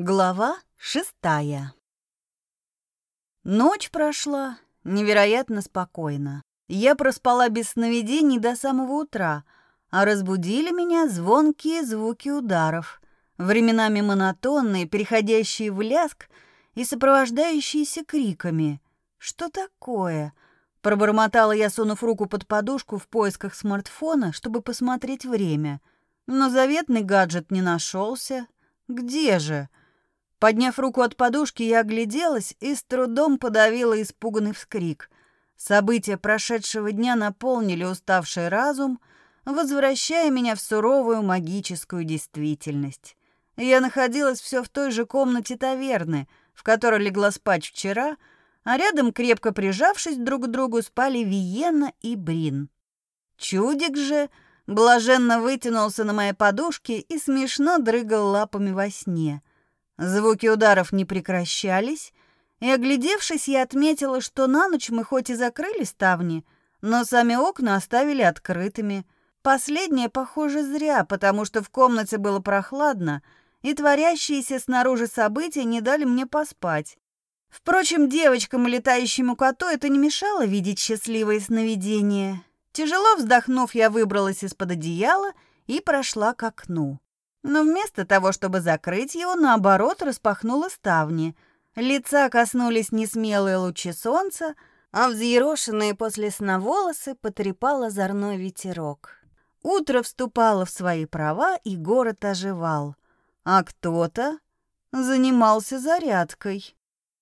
Глава шестая Ночь прошла невероятно спокойно. Я проспала без сновидений до самого утра, а разбудили меня звонкие звуки ударов, временами монотонные, переходящие в ляск и сопровождающиеся криками. «Что такое?» Пробормотала я, сунув руку под подушку в поисках смартфона, чтобы посмотреть время. Но заветный гаджет не нашелся. Где же? Подняв руку от подушки, я огляделась и с трудом подавила испуганный вскрик. События прошедшего дня наполнили уставший разум, возвращая меня в суровую магическую действительность. Я находилась все в той же комнате таверны, в которой легла спать вчера, а рядом, крепко прижавшись друг к другу, спали Виена и Брин. Чудик же блаженно вытянулся на моей подушке и смешно дрыгал лапами во сне — Звуки ударов не прекращались, и, оглядевшись, я отметила, что на ночь мы хоть и закрыли ставни, но сами окна оставили открытыми. Последнее, похоже, зря, потому что в комнате было прохладно, и творящиеся снаружи события не дали мне поспать. Впрочем, девочкам и летающему коту это не мешало видеть счастливые сновидения. Тяжело вздохнув, я выбралась из-под одеяла и прошла к окну но вместо того, чтобы закрыть его, наоборот, распахнула ставни. Лица коснулись несмелые лучи солнца, а взъерошенные после сна волосы потрепал озорной ветерок. Утро вступало в свои права, и город оживал. А кто-то занимался зарядкой.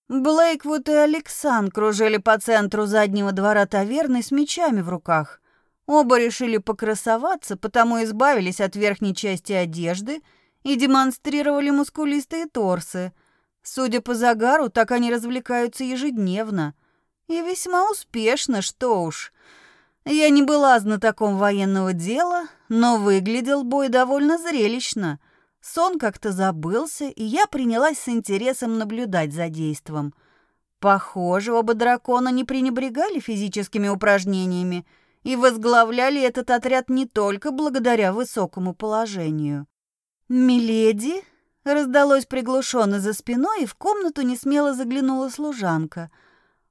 Блейквуд и Александр кружили по центру заднего двора таверны с мечами в руках. Оба решили покрасоваться, потому избавились от верхней части одежды и демонстрировали мускулистые торсы. Судя по загару, так они развлекаются ежедневно. И весьма успешно, что уж. Я не была знатоком военного дела, но выглядел бой довольно зрелищно. Сон как-то забылся, и я принялась с интересом наблюдать за действом. Похоже, оба дракона не пренебрегали физическими упражнениями — и возглавляли этот отряд не только благодаря высокому положению. «Миледи?» — раздалось приглушенно за спиной, и в комнату несмело заглянула служанка.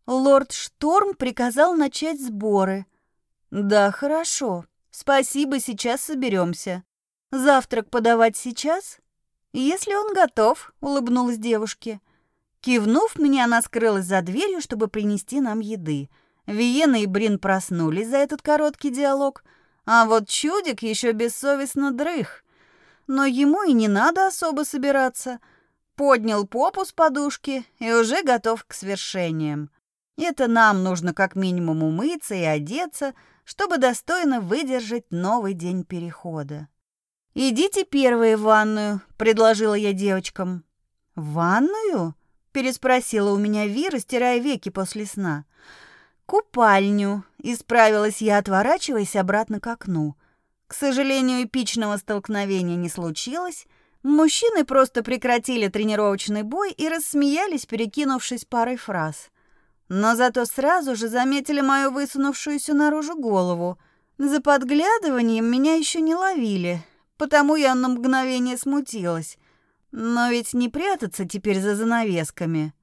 «Лорд Шторм приказал начать сборы». «Да, хорошо. Спасибо, сейчас соберемся. Завтрак подавать сейчас?» «Если он готов», — улыбнулась девушке. Кивнув мне, она скрылась за дверью, чтобы принести нам еды — Виена и Брин проснулись за этот короткий диалог, а вот Чудик еще бессовестно дрых. Но ему и не надо особо собираться. Поднял попу с подушки и уже готов к свершениям. Это нам нужно как минимум умыться и одеться, чтобы достойно выдержать новый день перехода. «Идите первые в ванную», — предложила я девочкам. «В ванную?» — переспросила у меня Вира, стирая веки после сна. «Купальню», — исправилась я, отворачиваясь обратно к окну. К сожалению, эпичного столкновения не случилось. Мужчины просто прекратили тренировочный бой и рассмеялись, перекинувшись парой фраз. Но зато сразу же заметили мою высунувшуюся наружу голову. За подглядыванием меня еще не ловили, потому я на мгновение смутилась. Но ведь не прятаться теперь за занавесками.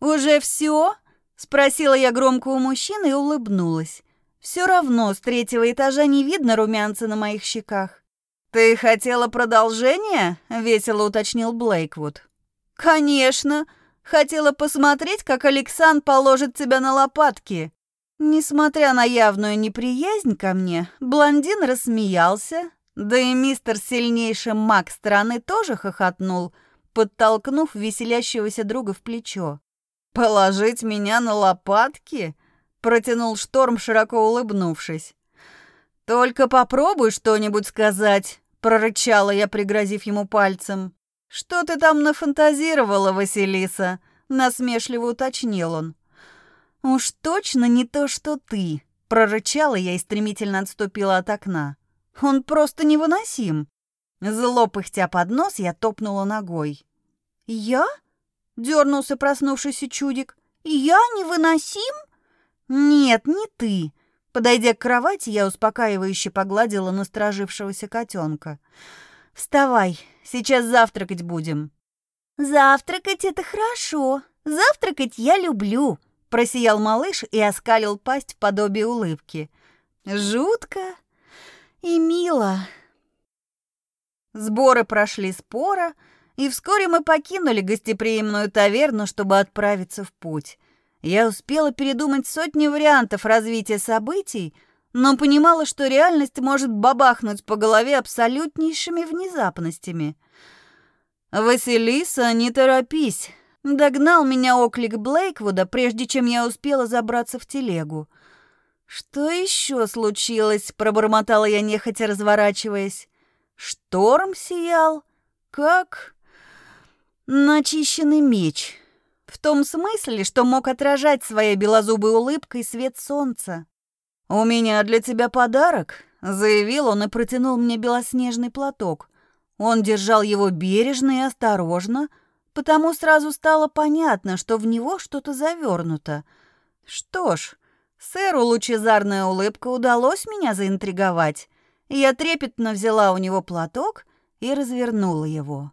«Уже все? Спросила я громко у мужчины и улыбнулась. Все равно с третьего этажа не видно румянца на моих щеках. «Ты хотела продолжение?» — весело уточнил Блейквуд. «Конечно. Хотела посмотреть, как Александр положит тебя на лопатки». Несмотря на явную неприязнь ко мне, блондин рассмеялся, да и мистер сильнейший маг страны тоже хохотнул, подтолкнув веселящегося друга в плечо. «Положить меня на лопатки?» — протянул Шторм, широко улыбнувшись. «Только попробуй что-нибудь сказать», — прорычала я, пригрозив ему пальцем. «Что ты там нафантазировала, Василиса?» — насмешливо уточнил он. «Уж точно не то, что ты», — прорычала я и стремительно отступила от окна. «Он просто невыносим». Зло пыхтя под нос, я топнула ногой. «Я?» Дернулся проснувшийся чудик. «Я невыносим?» «Нет, не ты». Подойдя к кровати, я успокаивающе погладила насторожившегося котенка. «Вставай, сейчас завтракать будем». «Завтракать — это хорошо. Завтракать я люблю», — просиял малыш и оскалил пасть в подобие улыбки. «Жутко и мило». Сборы прошли споро, и вскоре мы покинули гостеприимную таверну, чтобы отправиться в путь. Я успела передумать сотни вариантов развития событий, но понимала, что реальность может бабахнуть по голове абсолютнейшими внезапностями. «Василиса, не торопись!» Догнал меня оклик Блейквуда, прежде чем я успела забраться в телегу. «Что еще случилось?» — пробормотала я, нехотя разворачиваясь. «Шторм сиял? Как?» «Начищенный меч. В том смысле, что мог отражать своей белозубой улыбкой свет солнца. «У меня для тебя подарок», — заявил он и протянул мне белоснежный платок. Он держал его бережно и осторожно, потому сразу стало понятно, что в него что-то завернуто. Что ж, сэру лучезарная улыбка удалось меня заинтриговать. Я трепетно взяла у него платок и развернула его.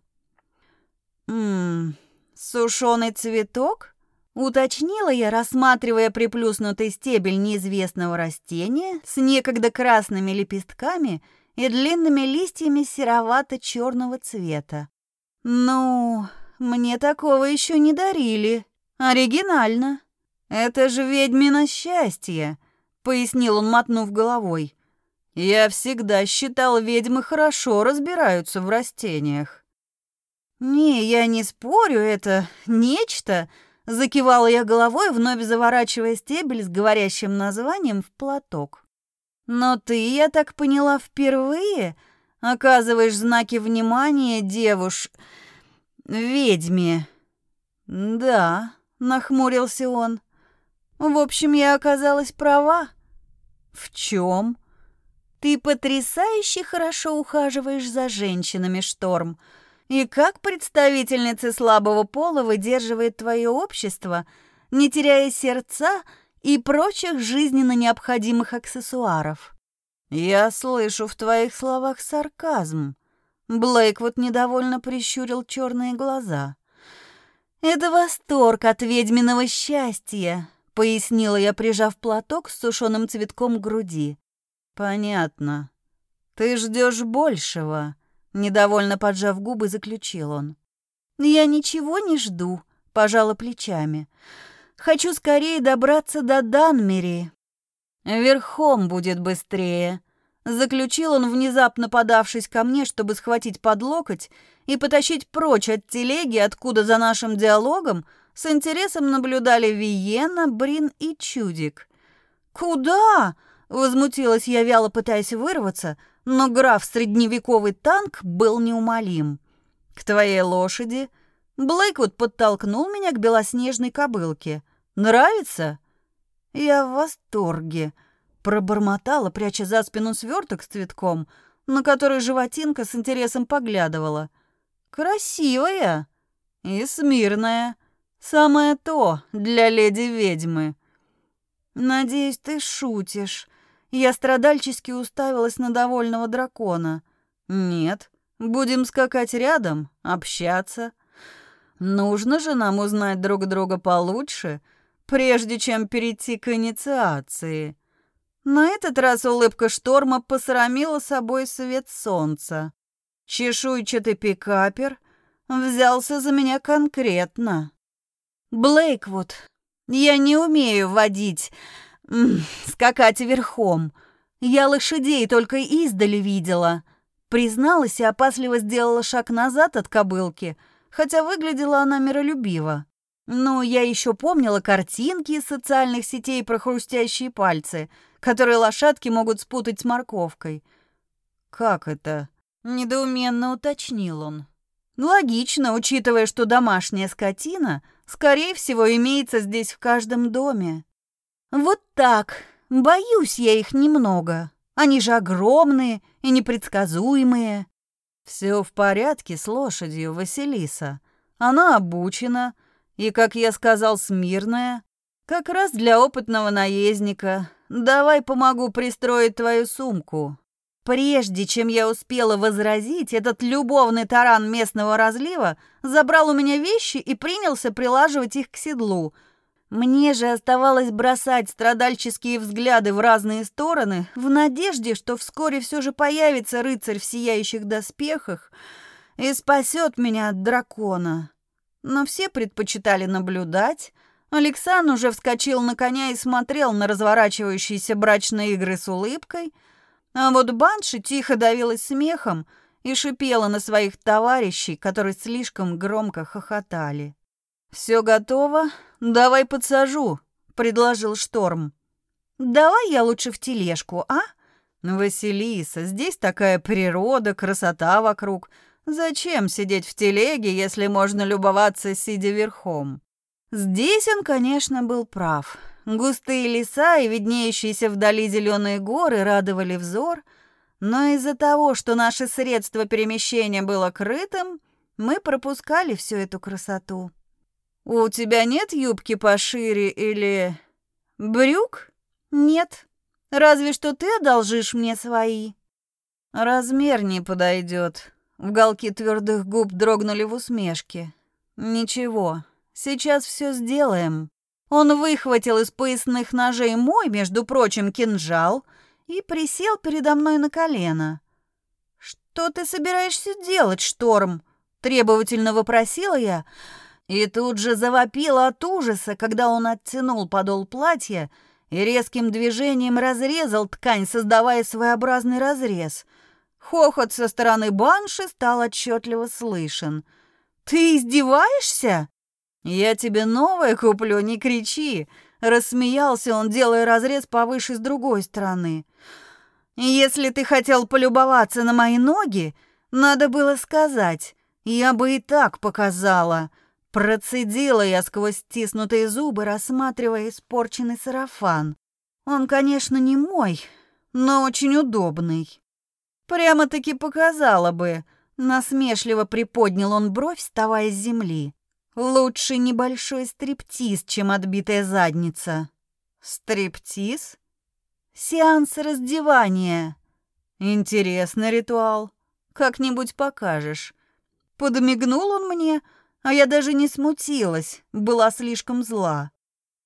«Ммм, сушеный цветок?» Уточнила я, рассматривая приплюснутый стебель неизвестного растения с некогда красными лепестками и длинными листьями серовато-черного цвета. «Ну, мне такого еще не дарили. Оригинально. Это же ведьмино счастье», — пояснил он, мотнув головой. «Я всегда считал, ведьмы хорошо разбираются в растениях». «Не, я не спорю, это нечто», Закивала я головой, вновь заворачивая стебель с говорящим названием в платок. «Но ты, я так поняла, впервые оказываешь знаки внимания девуш... ведьме». «Да», — нахмурился он. «В общем, я оказалась права». «В чем?» «Ты потрясающе хорошо ухаживаешь за женщинами, Шторм», и как представительница слабого пола выдерживает твое общество, не теряя сердца и прочих жизненно необходимых аксессуаров? Я слышу в твоих словах сарказм. Блейк вот недовольно прищурил черные глаза. Это восторг от ведьминого счастья, пояснила я, прижав платок с сушеным цветком к груди. Понятно. Ты ждешь большего. Недовольно поджав губы, заключил он. «Я ничего не жду», — пожала плечами. «Хочу скорее добраться до Данмери». «Верхом будет быстрее», — заключил он, внезапно подавшись ко мне, чтобы схватить под локоть и потащить прочь от телеги, откуда за нашим диалогом с интересом наблюдали Виена, Брин и Чудик. «Куда?» — возмутилась я, вяло пытаясь вырваться — но граф средневековый танк был неумолим. К твоей лошади Блейквуд подтолкнул меня к белоснежной кобылке. Нравится? Я в восторге. Пробормотала, пряча за спину сверток с цветком, на который животинка с интересом поглядывала. Красивая и смирная. Самое то для леди-ведьмы. Надеюсь, ты шутишь. Я страдальчески уставилась на довольного дракона. «Нет, будем скакать рядом, общаться. Нужно же нам узнать друг друга получше, прежде чем перейти к инициации». На этот раз улыбка шторма посрамила собой свет солнца. Чешуйчатый пикапер взялся за меня конкретно. «Блейквуд, я не умею водить...» скакать верхом. Я лошадей только издали видела. Призналась и опасливо сделала шаг назад от кобылки, хотя выглядела она миролюбиво. Но я еще помнила картинки из социальных сетей про хрустящие пальцы, которые лошадки могут спутать с морковкой. «Как это?» — недоуменно уточнил он. «Логично, учитывая, что домашняя скотина, скорее всего, имеется здесь в каждом доме. Вот так. Боюсь я их немного. Они же огромные и непредсказуемые. Все в порядке с лошадью, Василиса. Она обучена и, как я сказал, смирная. Как раз для опытного наездника. Давай помогу пристроить твою сумку. прежде чем я успела возразить, этот любовный таран местного разлива забрал у меня вещи и принялся прилаживать их к седлу. Мне же оставалось бросать страдальческие взгляды в разные стороны, в надежде, что вскоре все же появится рыцарь в сияющих доспехах и спасет меня от дракона. Но все предпочитали наблюдать, Александр уже вскочил на коня и смотрел на разворачивающиеся брачные игры с улыбкой, а вот Банши тихо давилась смехом и шипела на своих товарищей, которые слишком громко хохотали. «Все готово? Давай подсажу», — предложил Шторм. «Давай я лучше в тележку, а?» «Василиса, здесь такая природа, красота вокруг. Зачем сидеть в телеге, если можно любоваться, сидя верхом?» Здесь он, конечно, был прав. Густые леса и виднеющиеся вдали зеленые горы радовали взор, но из-за того, что наше средство перемещения было крытым, мы пропускали всю эту красоту. «У тебя нет юбки пошире или... брюк?» «Нет. Разве что ты одолжишь мне свои». «Размер не подойдет. Уголки твердых губ дрогнули в усмешке. «Ничего, Сейчас все сделаем». Он выхватил из поясных ножей мой, между прочим, кинжал и присел передо мной на колено. «Что ты собираешься делать, Шторм?» — требовательно вопросила я, и тут же завопила от ужаса, когда он оттянул подол платья и резким движением разрезал ткань, создавая своеобразный разрез. Хохот со стороны банши стал отчетливо слышен. «Ты издеваешься?» «Я тебе новое куплю, не кричи!» Рассмеялся он, делая разрез повыше с другой стороны. «Если ты хотел полюбоваться на мои ноги, надо было сказать. Я бы и так показала». Процедила я сквозь стиснутые зубы, рассматривая испорченный сарафан. Он, конечно, не мой, но очень удобный. Прямо-таки показала бы. Насмешливо приподнял он бровь, вставая с земли. Лучше небольшой стриптиз, чем отбитая задница. Стриптиз? Сеанс раздевания. Интересный ритуал. Как-нибудь покажешь. Подмигнул он мне, а я даже не смутилась, была слишком зла.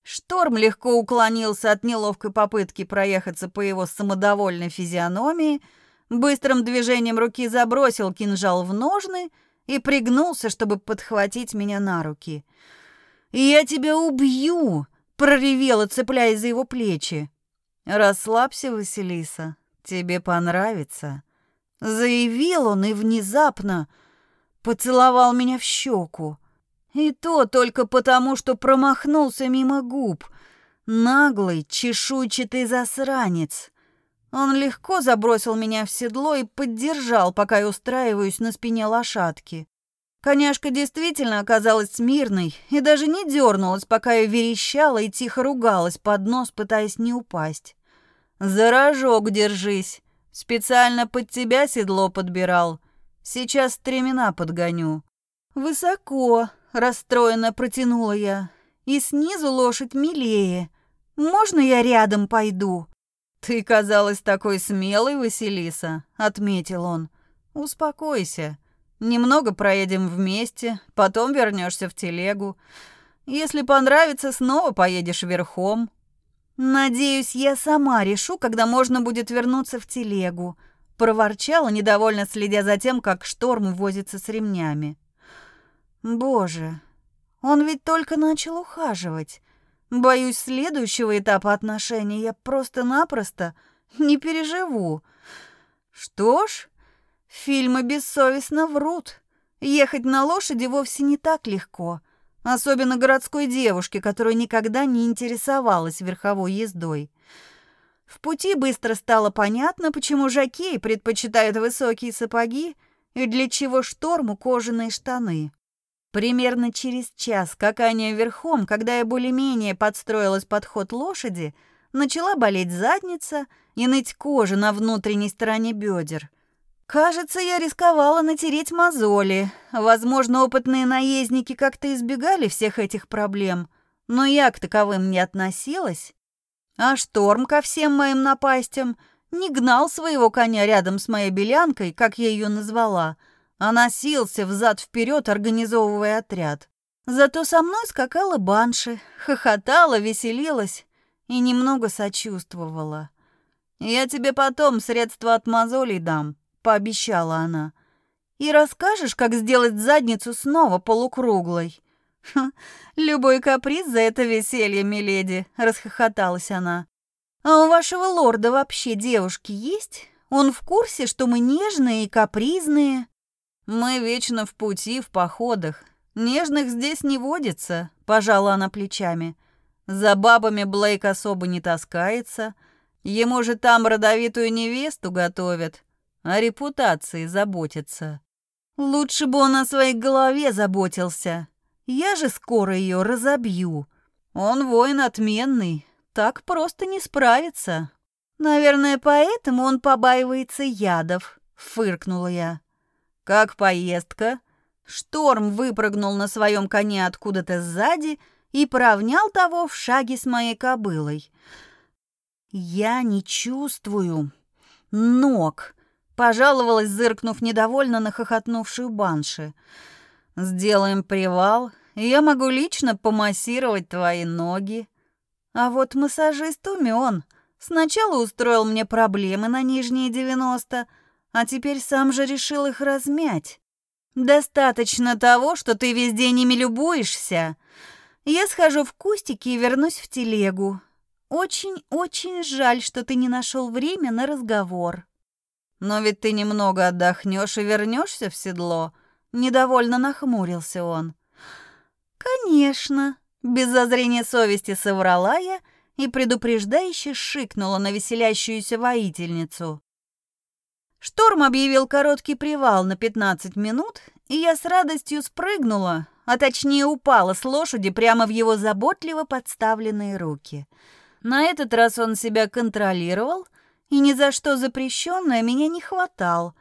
Шторм легко уклонился от неловкой попытки проехаться по его самодовольной физиономии, быстрым движением руки забросил кинжал в ножны и пригнулся, чтобы подхватить меня на руки. «Я тебя убью!» — проревела, цепляясь за его плечи. «Расслабься, Василиса, тебе понравится», — заявил он и внезапно поцеловал меня в щеку. И то только потому, что промахнулся мимо губ. Наглый, чешуйчатый засранец. Он легко забросил меня в седло и поддержал, пока я устраиваюсь на спине лошадки. Коняшка действительно оказалась смирной и даже не дернулась, пока я верещала и тихо ругалась под нос, пытаясь не упасть. «За рожок держись! Специально под тебя седло подбирал. Сейчас стремена подгоню». «Высоко!» — расстроенно протянула я. «И снизу лошадь милее. Можно я рядом пойду?» «Ты казалась такой смелой, Василиса», — отметил он. «Успокойся. Немного проедем вместе, потом вернешься в телегу. Если понравится, снова поедешь верхом». «Надеюсь, я сама решу, когда можно будет вернуться в телегу», — проворчала, недовольно следя за тем, как шторм возится с ремнями. «Боже, он ведь только начал ухаживать. Боюсь, следующего этапа отношений я просто-напросто не переживу. Что ж, фильмы бессовестно врут. Ехать на лошади вовсе не так легко, особенно городской девушке, которая никогда не интересовалась верховой ездой. В пути быстро стало понятно, почему жакеи предпочитают высокие сапоги и для чего шторму кожаные штаны. Примерно через час скакания верхом, когда я более-менее подстроилась под ход лошади, начала болеть задница и ныть кожа на внутренней стороне бедер. Кажется, я рисковала натереть мозоли. Возможно, опытные наездники как-то избегали всех этих проблем, но я к таковым не относилась. А шторм ко всем моим напастям не гнал своего коня рядом с моей белянкой, как я ее назвала, а носился взад-вперед, организовывая отряд. Зато со мной скакала банши, хохотала, веселилась и немного сочувствовала. «Я тебе потом средства от мозолей дам», — пообещала она. «И расскажешь, как сделать задницу снова полукруглой». «Ха, любой каприз за это веселье, миледи», — расхохоталась она. «А у вашего лорда вообще девушки есть? Он в курсе, что мы нежные и капризные?» «Мы вечно в пути, в походах. Нежных здесь не водится», — пожала она плечами. «За бабами Блейк особо не таскается. Ему же там родовитую невесту готовят, о репутации заботится. Лучше бы он о своей голове заботился. Я же скоро ее разобью. Он воин отменный, так просто не справится. Наверное, поэтому он побаивается ядов, фыркнула я. Как поездка? Шторм выпрыгнул на своем коне откуда-то сзади и поравнял того в шаге с моей кобылой. Я не чувствую ног, пожаловалась, зыркнув недовольно на хохотнувшую банши. Сделаем привал, и я могу лично помассировать твои ноги. А вот массажист умен. Сначала устроил мне проблемы на нижние 90, а теперь сам же решил их размять. Достаточно того, что ты весь день ими любуешься. Я схожу в кустики и вернусь в телегу. Очень-очень жаль, что ты не нашел время на разговор. Но ведь ты немного отдохнешь и вернешься в седло. Недовольно нахмурился он. Конечно, без зазрения совести соврала я и предупреждающе шикнула на веселящуюся воительницу. Шторм объявил короткий привал на 15 минут, и я с радостью спрыгнула, а точнее упала с лошади прямо в его заботливо подставленные руки. На этот раз он себя контролировал, и ни за что запрещенное меня не хватал.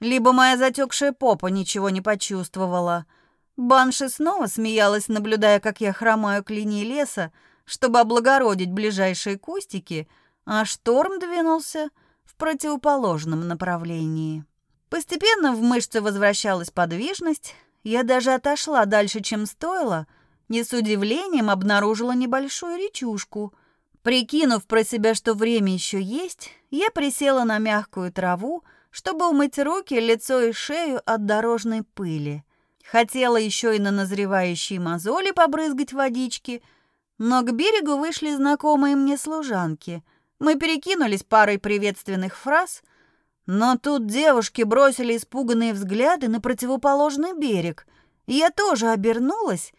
Либо моя затекшая попа ничего не почувствовала — Банши снова смеялась, наблюдая, как я хромаю к линии леса, чтобы облагородить ближайшие кустики, а шторм двинулся в противоположном направлении. Постепенно в мышцы возвращалась подвижность, я даже отошла дальше, чем стоило, и с удивлением обнаружила небольшую речушку. Прикинув про себя, что время еще есть, я присела на мягкую траву, чтобы умыть руки, лицо и шею от дорожной пыли. Хотела еще и на назревающие мозоли побрызгать водички, но к берегу вышли знакомые мне служанки. Мы перекинулись парой приветственных фраз, но тут девушки бросили испуганные взгляды на противоположный берег. Я тоже обернулась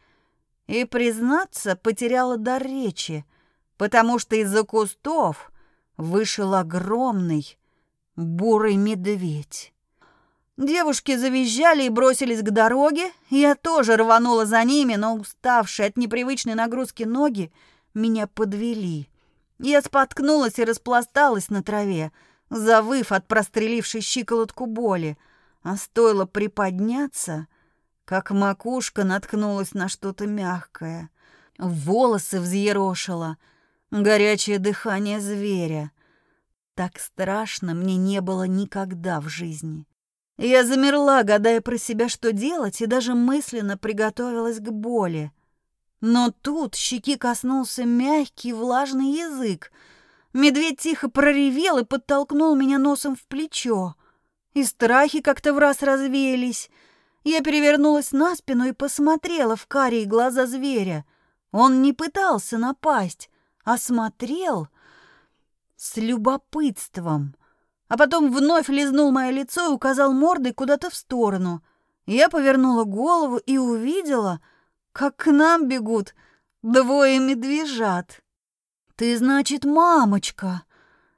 и, признаться, потеряла дар речи, потому что из-за кустов вышел огромный бурый медведь. Девушки завизжали и бросились к дороге. Я тоже рванула за ними, но уставшие от непривычной нагрузки ноги меня подвели. Я споткнулась и распласталась на траве, завыв от прострелившей щиколотку боли. А стоило приподняться, как макушка наткнулась на что-то мягкое. Волосы взъерошило, горячее дыхание зверя. Так страшно мне не было никогда в жизни. Я замерла, гадая про себя, что делать, и даже мысленно приготовилась к боли. Но тут щеки коснулся мягкий влажный язык. Медведь тихо проревел и подтолкнул меня носом в плечо. И страхи как-то в раз развеялись. Я перевернулась на спину и посмотрела в карие глаза зверя. Он не пытался напасть, а смотрел с любопытством — а потом вновь лизнул мое лицо и указал мордой куда-то в сторону. Я повернула голову и увидела, как к нам бегут двое медвежат. «Ты, значит, мамочка?»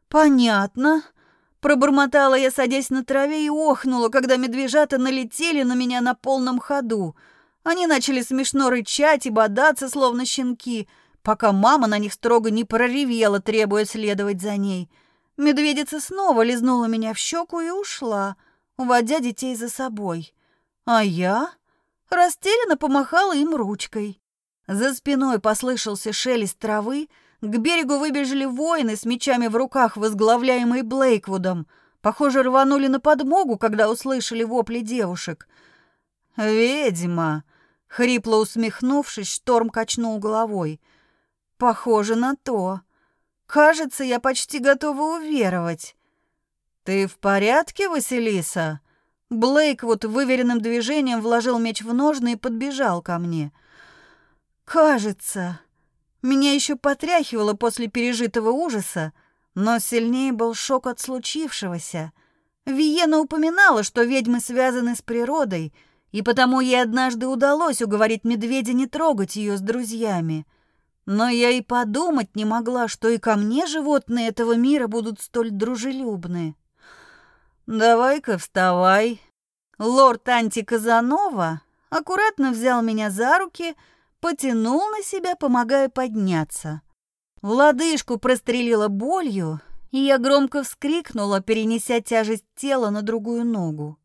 «Понятно», — пробормотала я, садясь на траве, и охнула, когда медвежата налетели на меня на полном ходу. Они начали смешно рычать и бодаться, словно щенки, пока мама на них строго не проревела, требуя следовать за ней — Медведица снова лизнула меня в щеку и ушла, уводя детей за собой. А я растерянно помахала им ручкой. За спиной послышался шелест травы, К берегу выбежали воины с мечами в руках, возглавляемые Блейквудом. Похоже, рванули на подмогу, когда услышали вопли девушек. «Ведьма!» — хрипло усмехнувшись, Шторм качнул головой. «Похоже на то. Кажется, я почти готова уверовать». «Ты в порядке, Василиса?» Блейк вот выверенным движением вложил меч в ножны и подбежал ко мне. «Кажется...» Меня еще потряхивало после пережитого ужаса, но сильнее был шок от случившегося. Виена упоминала, что ведьмы связаны с природой, и потому ей однажды удалось уговорить медведя не трогать ее с друзьями. Но я и подумать не могла, что и ко мне животные этого мира будут столь дружелюбны. «Давай-ка вставай». Лорд Анти Казанова аккуратно взял меня за руки — потянул на себя, помогая подняться. Лодыжку прострелила болью, и я громко вскрикнула, перенеся тяжесть тела на другую ногу.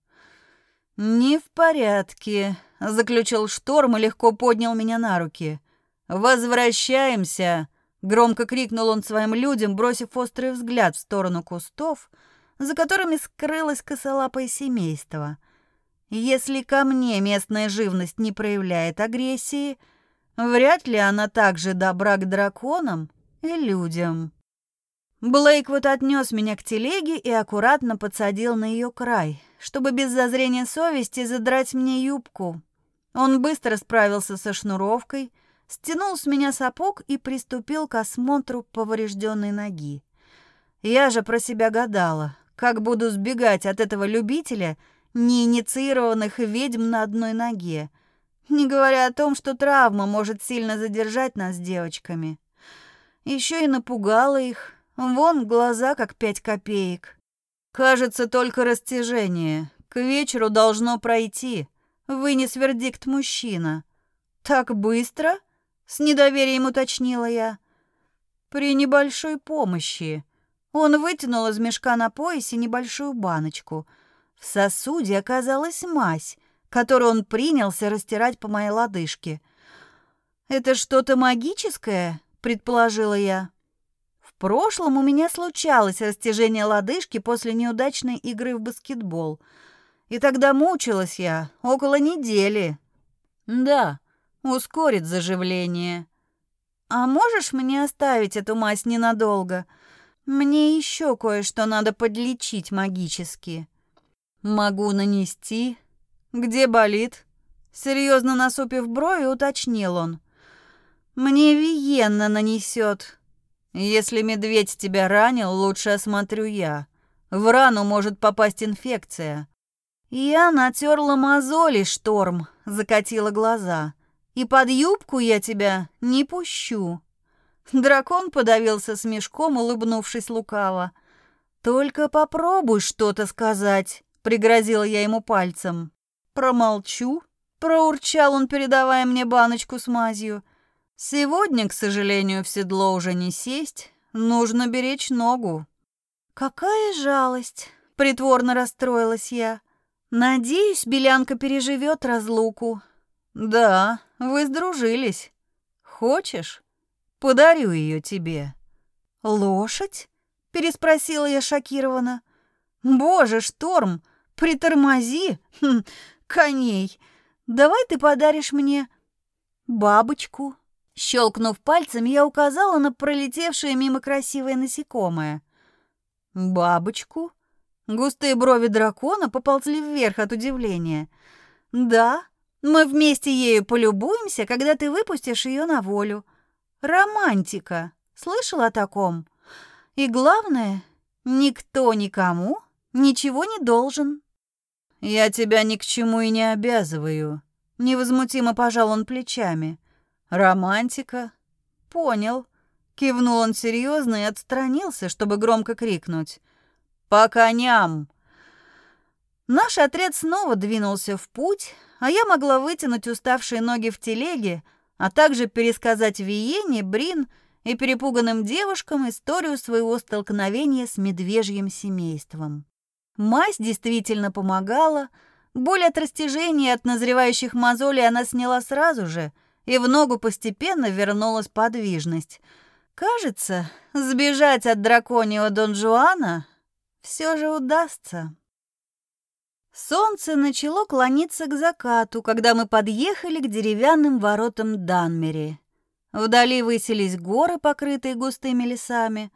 «Не в порядке», — заключил шторм и легко поднял меня на руки. «Возвращаемся!» — громко крикнул он своим людям, бросив острый взгляд в сторону кустов, за которыми скрылось косолапое семейство. «Если ко мне местная живность не проявляет агрессии», — Вряд ли она так же добра к драконам и людям. Блейк вот отнес меня к телеге и аккуратно подсадил на ее край, чтобы без зазрения совести задрать мне юбку. Он быстро справился со шнуровкой, стянул с меня сапог и приступил к осмотру поврежденной ноги. Я же про себя гадала, как буду сбегать от этого любителя неинициированных ведьм на одной ноге — не говоря о том, что травма может сильно задержать нас с девочками. Еще и напугала их. Вон глаза, как пять копеек. Кажется, только растяжение. К вечеру должно пройти. Вынес вердикт мужчина. Так быстро? С недоверием уточнила я. При небольшой помощи. Он вытянул из мешка на поясе небольшую баночку. В сосуде оказалась мазь, которую он принялся растирать по моей лодыжке. «Это что-то магическое?» — предположила я. В прошлом у меня случалось растяжение лодыжки после неудачной игры в баскетбол. И тогда мучилась я около недели. Да, ускорит заживление. А можешь мне оставить эту мазь ненадолго? Мне еще кое-что надо подлечить магически. Могу нанести, «Где болит?» Серьезно насупив брови, уточнил он. «Мне Виенна нанесет. Если медведь тебя ранил, лучше осмотрю я. В рану может попасть инфекция». Я натерла мозоли, шторм, закатила глаза. «И под юбку я тебя не пущу». Дракон подавился смешком, улыбнувшись лукаво. «Только попробуй что-то сказать», — пригрозила я ему пальцем. «Промолчу», — проурчал он, передавая мне баночку с мазью. «Сегодня, к сожалению, в седло уже не сесть, нужно беречь ногу». «Какая жалость!» — притворно расстроилась я. «Надеюсь, Белянка переживет разлуку». «Да, вы сдружились. Хочешь? Подарю ее тебе». «Лошадь?» — переспросила я шокированно. «Боже, Шторм, притормози! Хм, коней. Давай ты подаришь мне бабочку». Щелкнув пальцем, я указала на пролетевшее мимо красивое насекомое. «Бабочку?» Густые брови дракона поползли вверх от удивления. «Да, мы вместе ею полюбуемся, когда ты выпустишь ее на волю. Романтика. Слышал о таком? И главное, никто никому ничего не должен». «Я тебя ни к чему и не обязываю», — невозмутимо пожал он плечами. «Романтика?» «Понял». Кивнул он серьезно и отстранился, чтобы громко крикнуть. «По коням!» Наш отряд снова двинулся в путь, а я могла вытянуть уставшие ноги в телеге, а также пересказать Виене, Брин и перепуганным девушкам историю своего столкновения с медвежьим семейством. Мазь действительно помогала. Боль от растяжения от назревающих мозолей она сняла сразу же, и в ногу постепенно вернулась подвижность. Кажется, сбежать от драконьего Дон Жуана все же удастся. Солнце начало клониться к закату, когда мы подъехали к деревянным воротам Данмери. Вдали высились горы, покрытые густыми лесами,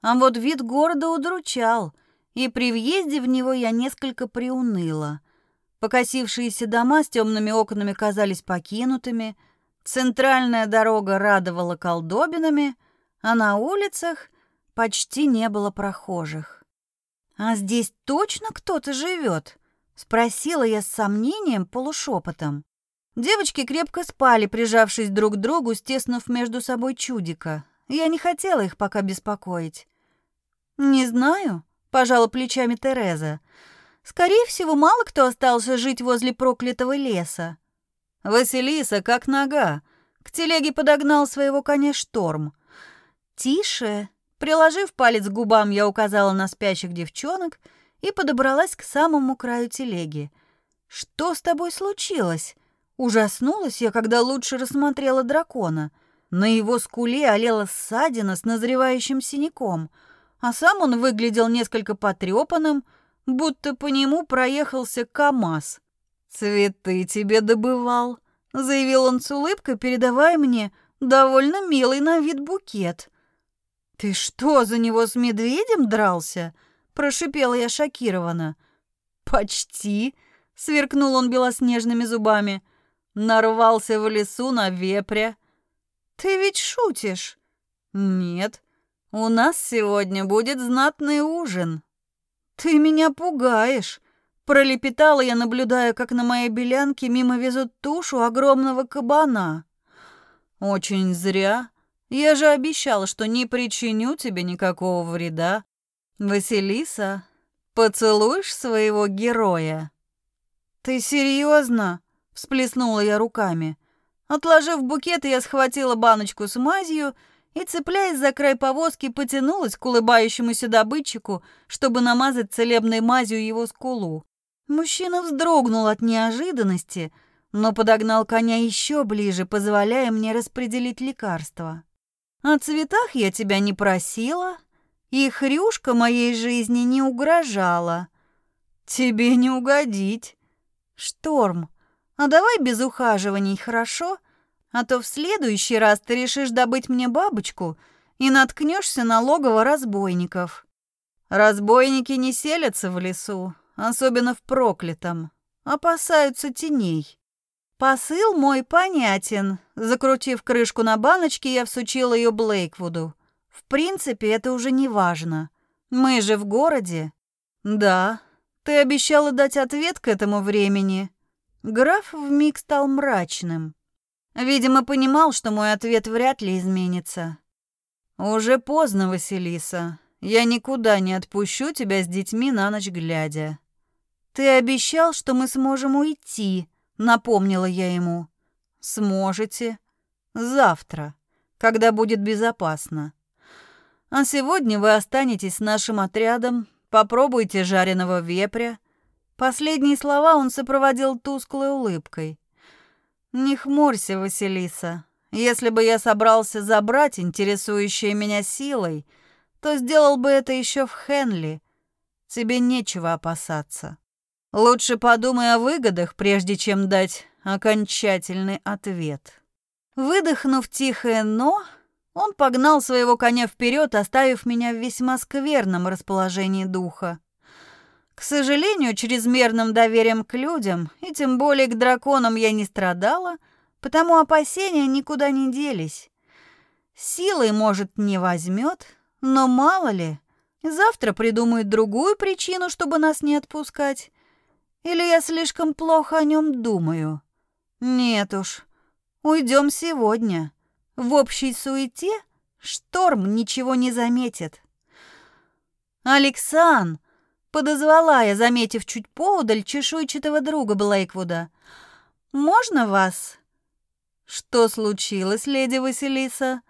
а вот вид города удручал, и при въезде в него я несколько приуныла. Покосившиеся дома с темными окнами казались покинутыми, центральная дорога радовала колдобинами, а на улицах почти не было прохожих. «А здесь точно кто-то живет?» — спросила я с сомнением полушепотом. Девочки крепко спали, прижавшись друг к другу, стеснув между собой чудика. Я не хотела их пока беспокоить. «Не знаю», — пожала плечами Тереза. «Скорее всего, мало кто остался жить возле проклятого леса». «Василиса, как нога!» К телеге подогнал своего коня шторм. «Тише!» Приложив палец к губам, я указала на спящих девчонок и подобралась к самому краю телеги. «Что с тобой случилось?» Ужаснулась я, когда лучше рассмотрела дракона. На его скуле олела ссадина с назревающим синяком, а сам он выглядел несколько потрепанным, будто по нему проехался КамАЗ. «Цветы тебе добывал», — заявил он с улыбкой, передавая мне довольно милый на вид букет. «Ты что, за него с медведем дрался?» — прошипела я шокированно. «Почти», — сверкнул он белоснежными зубами. Нарвался в лесу на вепря. Ты ведь шутишь? Нет. У нас сегодня будет знатный ужин. Ты меня пугаешь. Пролепетала я, наблюдая, как на моей белянке мимо везут тушу огромного кабана. Очень зря. Я же обещала, что не причиню тебе никакого вреда. Василиса, поцелуешь своего героя? Ты серьезно? Всплеснула я руками. Отложив букет, я схватила баночку с мазью и, цепляясь за край повозки, потянулась к улыбающемуся добытчику, чтобы намазать целебной мазью его скулу. Мужчина вздрогнул от неожиданности, но подогнал коня еще ближе, позволяя мне распределить лекарство. «О цветах я тебя не просила, и хрюшка моей жизни не угрожала. Тебе не угодить. Шторм, а давай без ухаживаний, хорошо? А то в следующий раз ты решишь добыть мне бабочку и наткнешься на логово разбойников. Разбойники не селятся в лесу, особенно в проклятом. Опасаются теней. Посыл мой понятен. Закрутив крышку на баночке, я всучила ее Блейквуду. В принципе, это уже не важно. Мы же в городе. Да, ты обещала дать ответ к этому времени. Граф вмиг стал мрачным. Видимо, понимал, что мой ответ вряд ли изменится. «Уже поздно, Василиса. Я никуда не отпущу тебя с детьми на ночь глядя». «Ты обещал, что мы сможем уйти», — напомнила я ему. «Сможете. Завтра, когда будет безопасно. А сегодня вы останетесь с нашим отрядом, попробуйте жареного вепря, Последние слова он сопроводил тусклой улыбкой. «Не хмурься, Василиса. Если бы я собрался забрать интересующее меня силой, то сделал бы это еще в Хенли. Тебе нечего опасаться. Лучше подумай о выгодах, прежде чем дать окончательный ответ». Выдохнув тихое «но», он погнал своего коня вперед, оставив меня в весьма скверном расположении духа. К сожалению, чрезмерным доверием к людям, и тем более к драконам я не страдала, потому опасения никуда не делись. Силой, может, не возьмет, но мало ли, завтра придумает другую причину, чтобы нас не отпускать. Или я слишком плохо о нем думаю. Нет уж, уйдем сегодня. В общей суете шторм ничего не заметит. «Алексан!» Подозвала я, заметив чуть поудаль чешуйчатого друга Блейквуда. «Можно вас?» «Что случилось, леди Василиса?»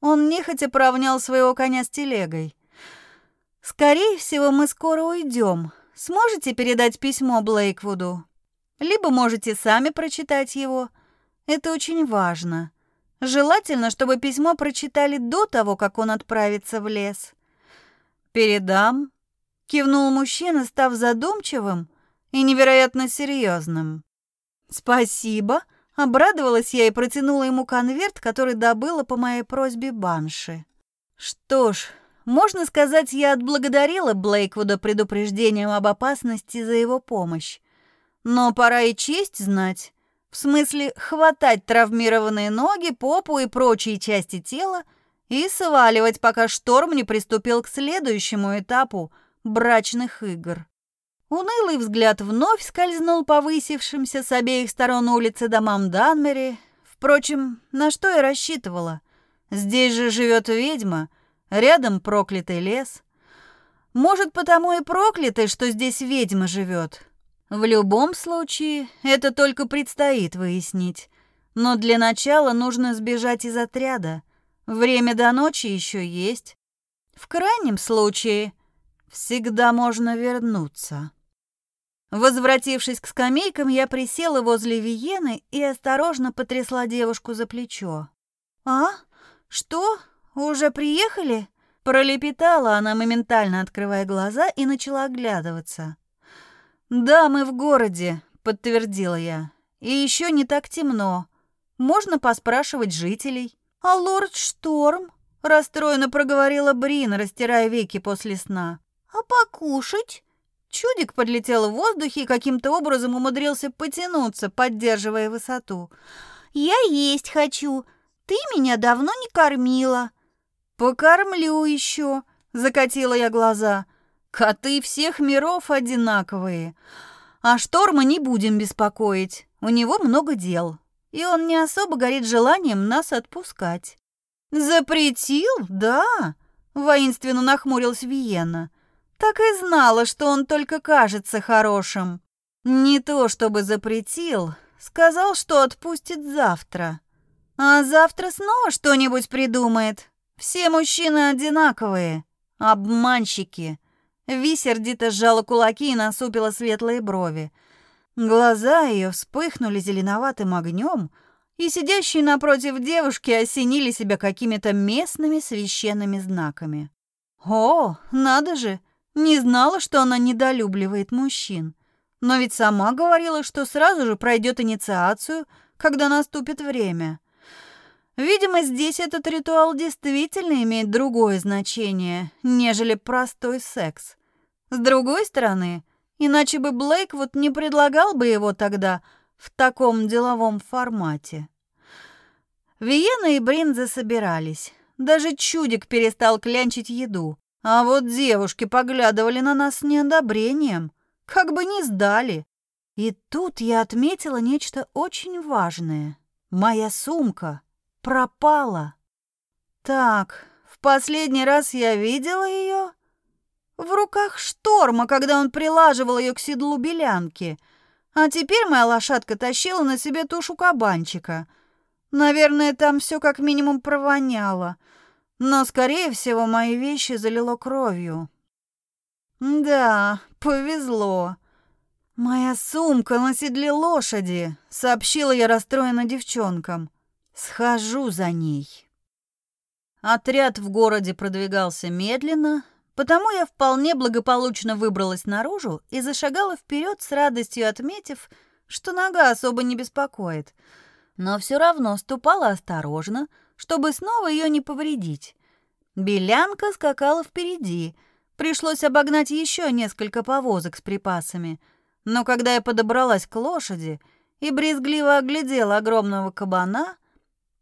Он нехотя провнял своего коня с телегой. «Скорее всего, мы скоро уйдем. Сможете передать письмо Блейквуду? Либо можете сами прочитать его. Это очень важно. Желательно, чтобы письмо прочитали до того, как он отправится в лес. «Передам», — кивнул мужчина, став задумчивым и невероятно серьезным. «Спасибо», — обрадовалась я и протянула ему конверт, который добыла по моей просьбе Банши. Что ж, можно сказать, я отблагодарила Блейквуда предупреждением об опасности за его помощь. Но пора и честь знать. В смысле, хватать травмированные ноги, попу и прочие части тела и сваливать, пока шторм не приступил к следующему этапу брачных игр. Унылый взгляд вновь скользнул по высевшимся с обеих сторон улицы домам Данмери. Впрочем, на что я рассчитывала? Здесь же живет ведьма, рядом проклятый лес. Может, потому и проклятый, что здесь ведьма живет. В любом случае, это только предстоит выяснить. Но для начала нужно сбежать из отряда. Время до ночи еще есть. В крайнем случае, всегда можно вернуться. Возвратившись к скамейкам, я присела возле Виены и осторожно потрясла девушку за плечо. «А? Что? Уже приехали?» Пролепетала она, моментально открывая глаза, и начала оглядываться. «Да, мы в городе», — подтвердила я. «И еще не так темно. Можно поспрашивать жителей». «А лорд Шторм?» — расстроенно проговорила Брин, растирая веки после сна. «А покушать?» Чудик подлетел в воздухе и каким-то образом умудрился потянуться, поддерживая высоту. «Я есть хочу. Ты меня давно не кормила». «Покормлю еще», — закатила я глаза. Коты всех миров одинаковые. А шторма не будем беспокоить. У него много дел. И он не особо горит желанием нас отпускать. Запретил? Да. Воинственно нахмурился Виена. Так и знала, что он только кажется хорошим. Не то чтобы запретил, сказал, что отпустит завтра. А завтра снова что-нибудь придумает. Все мужчины одинаковые. Обманщики. Ви сердито сжала кулаки и насупила светлые брови. Глаза ее вспыхнули зеленоватым огнем, и сидящие напротив девушки осенили себя какими-то местными священными знаками. О, надо же, не знала, что она недолюбливает мужчин. Но ведь сама говорила, что сразу же пройдет инициацию, когда наступит время. Видимо, здесь этот ритуал действительно имеет другое значение, нежели простой секс. С другой стороны, иначе бы Блейк вот не предлагал бы его тогда в таком деловом формате. Виена и Брин собирались. Даже чудик перестал клянчить еду. А вот девушки поглядывали на нас с неодобрением, как бы не сдали. И тут я отметила нечто очень важное. Моя сумка пропала. Так, в последний раз я видела ее в руках шторма, когда он прилаживал ее к седлу белянки. А теперь моя лошадка тащила на себе тушу кабанчика. Наверное, там все как минимум провоняло. Но, скорее всего, мои вещи залило кровью. Да, повезло. Моя сумка на седле лошади, сообщила я расстроенно девчонкам. Схожу за ней. Отряд в городе продвигался медленно, Потому я вполне благополучно выбралась наружу и зашагала вперед с радостью, отметив, что нога особо не беспокоит. Но все равно ступала осторожно, чтобы снова ее не повредить. Белянка скакала впереди. Пришлось обогнать еще несколько повозок с припасами. Но когда я подобралась к лошади и брезгливо оглядела огромного кабана,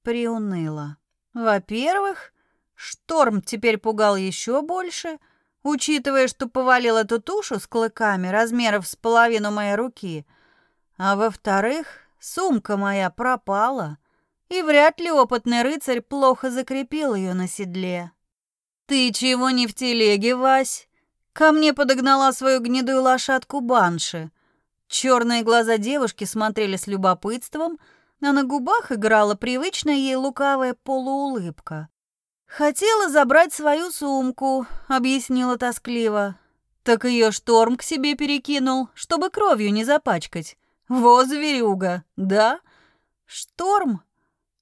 приуныла. Во-первых, Шторм теперь пугал еще больше, учитывая, что повалил эту тушу с клыками размеров с половину моей руки. А во-вторых, сумка моя пропала, и вряд ли опытный рыцарь плохо закрепил ее на седле. «Ты чего не в телеге, Вась?» Ко мне подогнала свою гнедую лошадку Банши. Черные глаза девушки смотрели с любопытством, а на губах играла привычная ей лукавая полуулыбка. «Хотела забрать свою сумку», — объяснила тоскливо. «Так ее шторм к себе перекинул, чтобы кровью не запачкать. Во, зверюга, да?» «Шторм?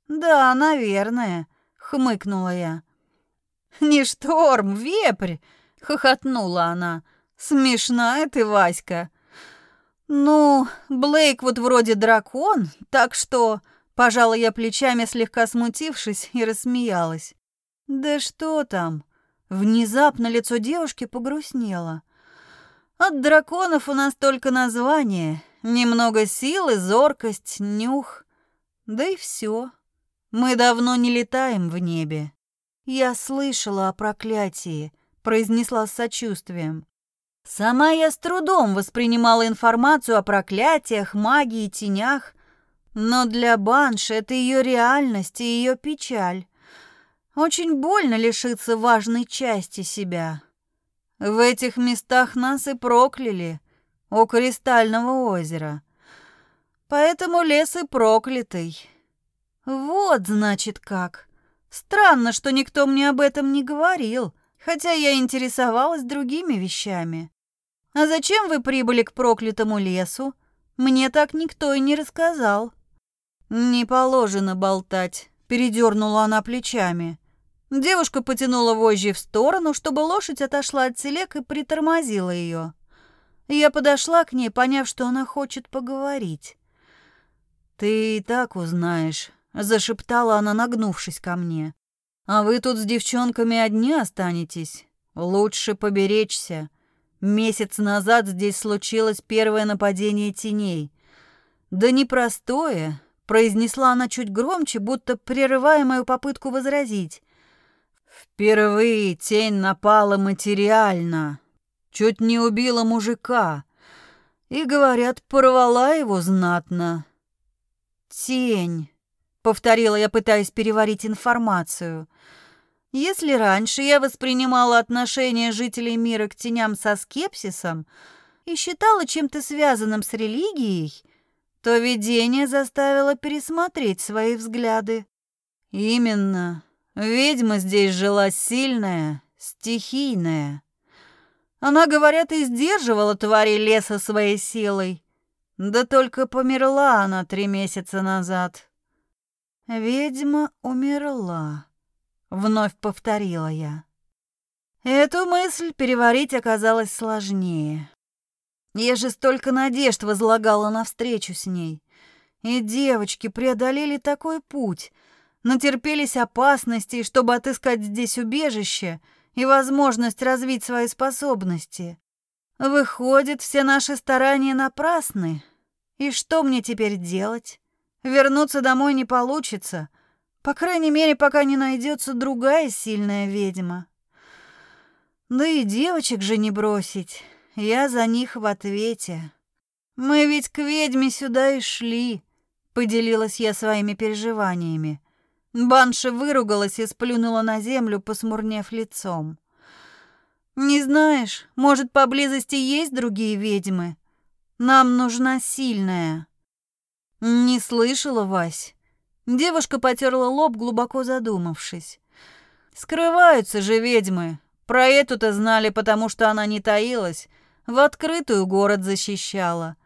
Да, наверное, хмыкнула я. Не шторм, вепрь, хохотнула она. Смешная ты, Васька. Ну, Блейк вот вроде дракон, так что... Пожала я плечами, слегка смутившись, и рассмеялась. Да что там? Внезапно лицо девушки погрустнело. От драконов у нас только название, немного силы, зоркость, нюх. Да и все. Мы давно не летаем в небе. Я слышала о проклятии, произнесла с сочувствием. Сама я с трудом воспринимала информацию о проклятиях, магии, тенях, но для Банш это ее реальность и ее печаль. Очень больно лишиться важной части себя. В этих местах нас и прокляли, у Кристального озера. Поэтому лес и проклятый. Вот, значит, как. Странно, что никто мне об этом не говорил, хотя я интересовалась другими вещами. А зачем вы прибыли к проклятому лесу? Мне так никто и не рассказал. Не положено болтать, передернула она плечами. Девушка потянула вожжи в сторону, чтобы лошадь отошла от телег и притормозила ее. Я подошла к ней, поняв, что она хочет поговорить. «Ты и так узнаешь», — зашептала она, нагнувшись ко мне. «А вы тут с девчонками одни останетесь? Лучше поберечься. Месяц назад здесь случилось первое нападение теней. Да непростое, произнесла она чуть громче, будто прерывая мою попытку возразить. Впервые тень напала материально, чуть не убила мужика. И, говорят, порвала его знатно. «Тень», — повторила я, пытаясь переварить информацию. «Если раньше я воспринимала отношение жителей мира к теням со скепсисом и считала чем-то связанным с религией, то видение заставило пересмотреть свои взгляды. Именно. Ведьма здесь жила сильная, стихийная. Она, говорят, и сдерживала твари леса своей силой. Да только померла она три месяца назад. Ведьма умерла, вновь повторила я. Эту мысль переварить оказалось сложнее. Я же столько надежд возлагала на встречу с ней. И девочки преодолели такой путь, натерпелись опасностей, чтобы отыскать здесь убежище и возможность развить свои способности. Выходит, все наши старания напрасны. И что мне теперь делать? Вернуться домой не получится. По крайней мере, пока не найдется другая сильная ведьма. Да и девочек же не бросить. Я за них в ответе. Мы ведь к ведьме сюда и шли, поделилась я своими переживаниями. Банша выругалась и сплюнула на землю, посмурнев лицом. Не знаешь, может, поблизости есть другие ведьмы? Нам нужна сильная. Не слышала, Вась. Девушка потерла лоб, глубоко задумавшись. Скрываются же ведьмы. Про эту-то знали, потому что она не таилась, в открытую город защищала.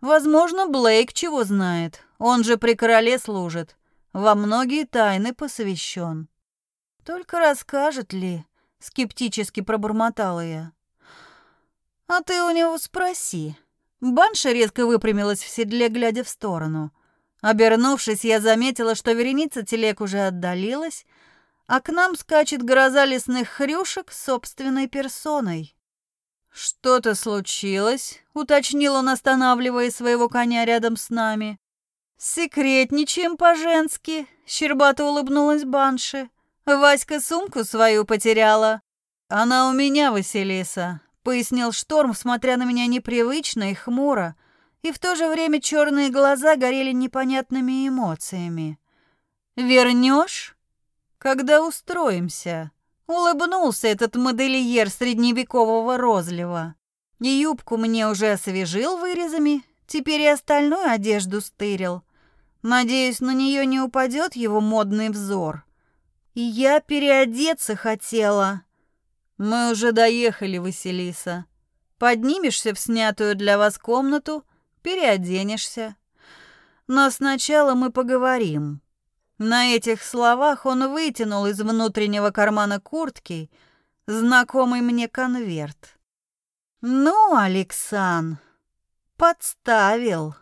Возможно, Блейк чего знает. Он же при короле служит. Во многие тайны посвящен. Только расскажет ли? Скептически пробормотала я. А ты у него спроси. Банша резко выпрямилась в седле, глядя в сторону. Обернувшись, я заметила, что вереница телег уже отдалилась, а к нам скачет гроза лесных хрюшек собственной персоной. «Что-то случилось?» — уточнил он, останавливая своего коня рядом с нами. «Секретничаем по-женски», — щербато улыбнулась Банши. «Васька сумку свою потеряла». «Она у меня, Василиса», — пояснил Шторм, смотря на меня непривычно и хмуро, и в то же время черные глаза горели непонятными эмоциями. «Вернешь?» «Когда устроимся?» Улыбнулся этот модельер средневекового розлива. Юбку мне уже освежил вырезами, теперь и остальную одежду стырил. Надеюсь, на нее не упадет его модный взор. Я переодеться хотела. Мы уже доехали, Василиса. Поднимешься в снятую для вас комнату, переоденешься. Но сначала мы поговорим. На этих словах он вытянул из внутреннего кармана куртки знакомый мне конверт. «Ну, Александр, подставил».